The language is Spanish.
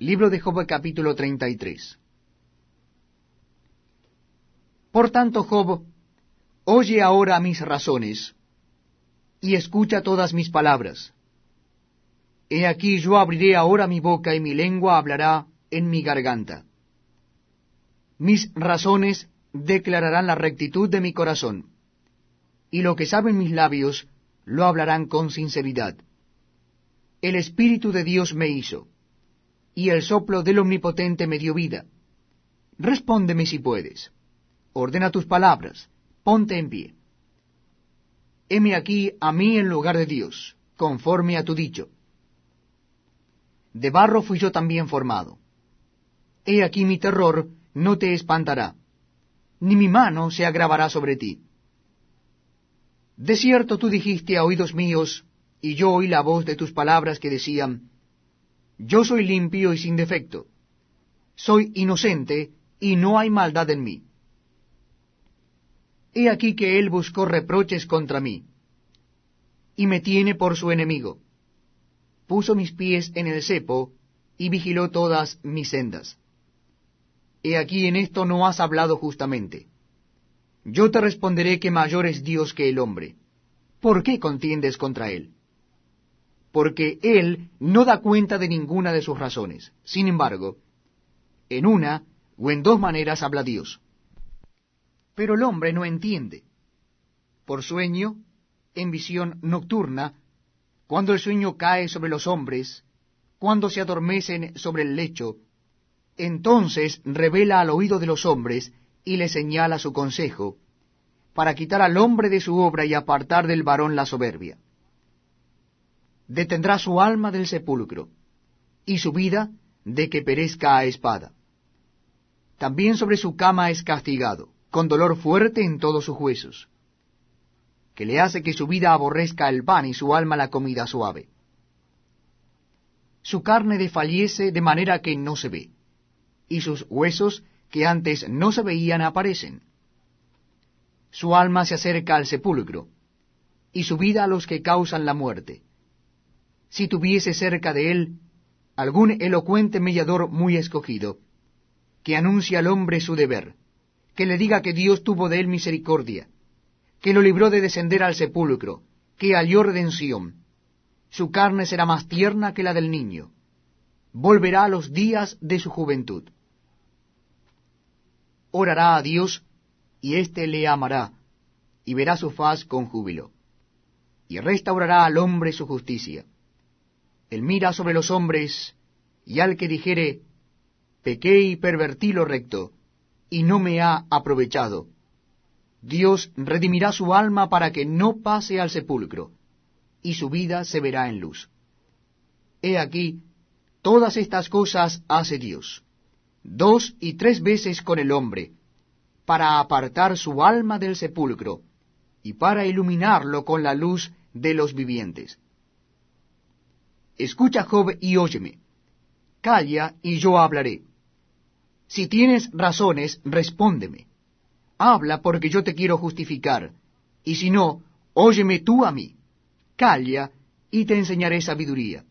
Libro de Job capítulo 33. Por tanto, Job, oye ahora mis razones, y escucha todas mis palabras. He aquí yo abriré ahora mi boca y mi lengua hablará en mi garganta. Mis razones declararán la rectitud de mi corazón, y lo que saben mis labios lo hablarán con sinceridad. El Espíritu de Dios me hizo y el soplo del Omnipotente me dio vida. Respóndeme si puedes. Ordena tus palabras, ponte en pie. Heme aquí a mí en lugar de Dios, conforme a tu dicho. De barro fui yo también formado. He aquí mi terror no te espantará, ni mi mano se agravará sobre ti. De cierto tú dijiste a oídos míos, y yo oí la voz de tus palabras que decían, yo soy limpio y sin defecto. Soy inocente y no hay maldad en mí. He aquí que él buscó reproches contra mí, y me tiene por su enemigo. Puso mis pies en el cepo, y vigiló todas mis sendas. He aquí en esto no has hablado justamente. Yo te responderé que mayor es Dios que el hombre. ¿Por qué contiendes contra él? Porque él no da cuenta de ninguna de sus razones. Sin embargo, en una o en dos maneras habla Dios. Pero el hombre no entiende. Por sueño, en visión nocturna, cuando el sueño cae sobre los hombres, cuando se adormecen sobre el lecho, entonces revela al oído de los hombres y le señala su consejo, para quitar al hombre de su obra y apartar del varón la soberbia detendrá su alma del sepulcro, y su vida de que perezca a espada. También sobre su cama es castigado, con dolor fuerte en todos sus huesos, que le hace que su vida aborrezca el pan y su alma la comida suave. Su carne desfallece de manera que no se ve, y sus huesos que antes no se veían aparecen. Su alma se acerca al sepulcro, y su vida a los que causan la muerte si tuviese cerca de él algún elocuente mediador muy escogido, que anuncie al hombre su deber, que le diga que Dios tuvo de él misericordia, que lo libró de descender al sepulcro, que halló redención. Su carne será más tierna que la del niño. Volverá a los días de su juventud. Orará a Dios, y éste le amará, y verá su faz con júbilo. Y restaurará al hombre su justicia él mira sobre los hombres, y al que dijere, pequé y pervertí lo recto, y no me ha aprovechado. Dios redimirá su alma para que no pase al sepulcro, y su vida se verá en luz. He aquí, todas estas cosas hace Dios, dos y tres veces con el hombre, para apartar su alma del sepulcro, y para iluminarlo con la luz de los vivientes. Escucha, Job, y óyeme. Calla, y yo hablaré. Si tienes razones, respóndeme. Habla, porque yo te quiero justificar. Y si no, óyeme tú a mí. Calla, y te enseñaré sabiduría.